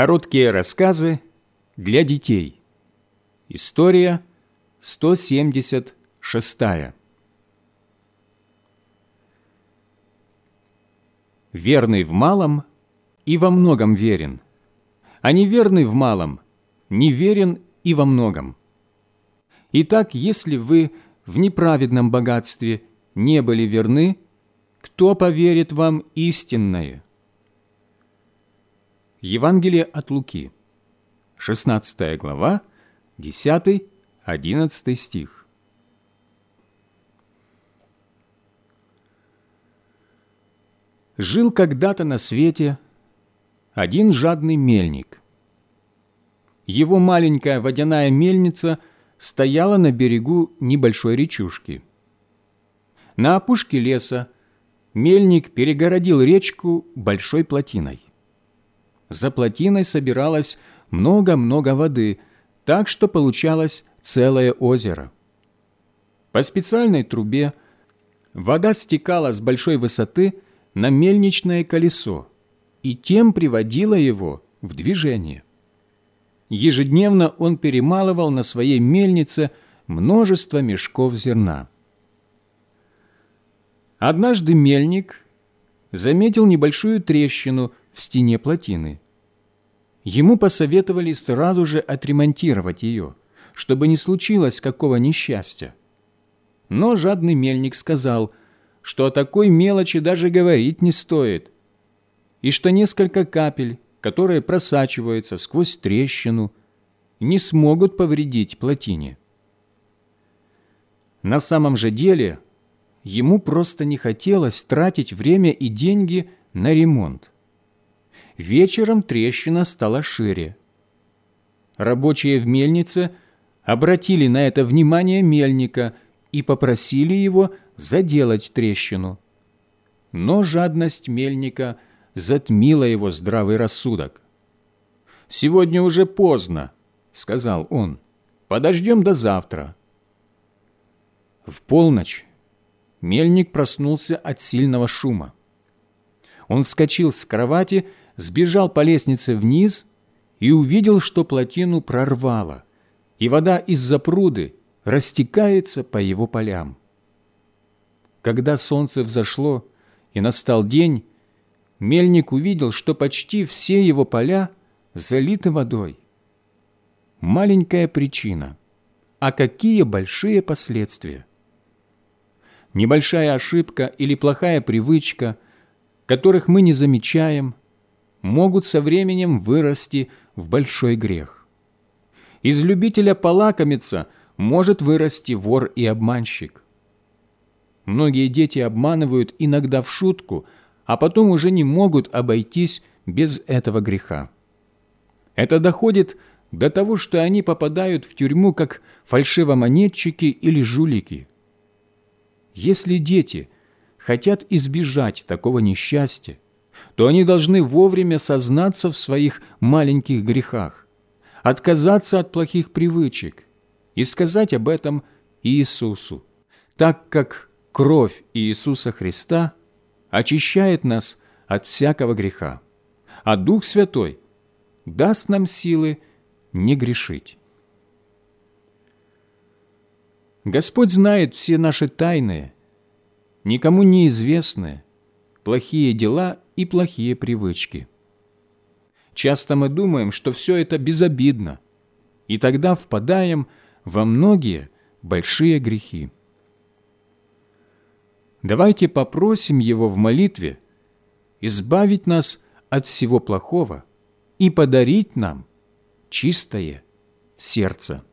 Короткие рассказы для детей. История 176. Верный в малом и во многом верен, а неверный в малом неверен и во многом. Итак, если вы в неправедном богатстве не были верны, кто поверит вам истинное – Евангелие от Луки, 16 глава, 10-11 стих. Жил когда-то на свете один жадный мельник. Его маленькая водяная мельница стояла на берегу небольшой речушки. На опушке леса мельник перегородил речку большой плотиной. За плотиной собиралось много-много воды, так что получалось целое озеро. По специальной трубе вода стекала с большой высоты на мельничное колесо и тем приводила его в движение. Ежедневно он перемалывал на своей мельнице множество мешков зерна. Однажды мельник заметил небольшую трещину в стене плотины. Ему посоветовали сразу же отремонтировать ее, чтобы не случилось какого несчастья. Но жадный мельник сказал, что о такой мелочи даже говорить не стоит, и что несколько капель, которые просачиваются сквозь трещину, не смогут повредить плотине. На самом же деле ему просто не хотелось тратить время и деньги на ремонт. Вечером трещина стала шире. Рабочие в мельнице обратили на это внимание мельника и попросили его заделать трещину. Но жадность мельника затмила его здравый рассудок. «Сегодня уже поздно», — сказал он, — «подождем до завтра». В полночь мельник проснулся от сильного шума. Он вскочил с кровати сбежал по лестнице вниз и увидел, что плотину прорвало, и вода из-за пруды растекается по его полям. Когда солнце взошло и настал день, мельник увидел, что почти все его поля залиты водой. Маленькая причина, а какие большие последствия. Небольшая ошибка или плохая привычка, которых мы не замечаем – могут со временем вырасти в большой грех. Из любителя полакомиться может вырасти вор и обманщик. Многие дети обманывают иногда в шутку, а потом уже не могут обойтись без этого греха. Это доходит до того, что они попадают в тюрьму как фальшивомонетчики или жулики. Если дети хотят избежать такого несчастья, то они должны вовремя сознаться в своих маленьких грехах, отказаться от плохих привычек и сказать об этом Иисусу, так как кровь Иисуса Христа очищает нас от всякого греха, а Дух Святой даст нам силы не грешить. Господь знает все наши тайные, никому неизвестные, плохие дела и плохие привычки. Часто мы думаем, что все это безобидно, и тогда впадаем во многие большие грехи. Давайте попросим Его в молитве избавить нас от всего плохого и подарить нам чистое сердце.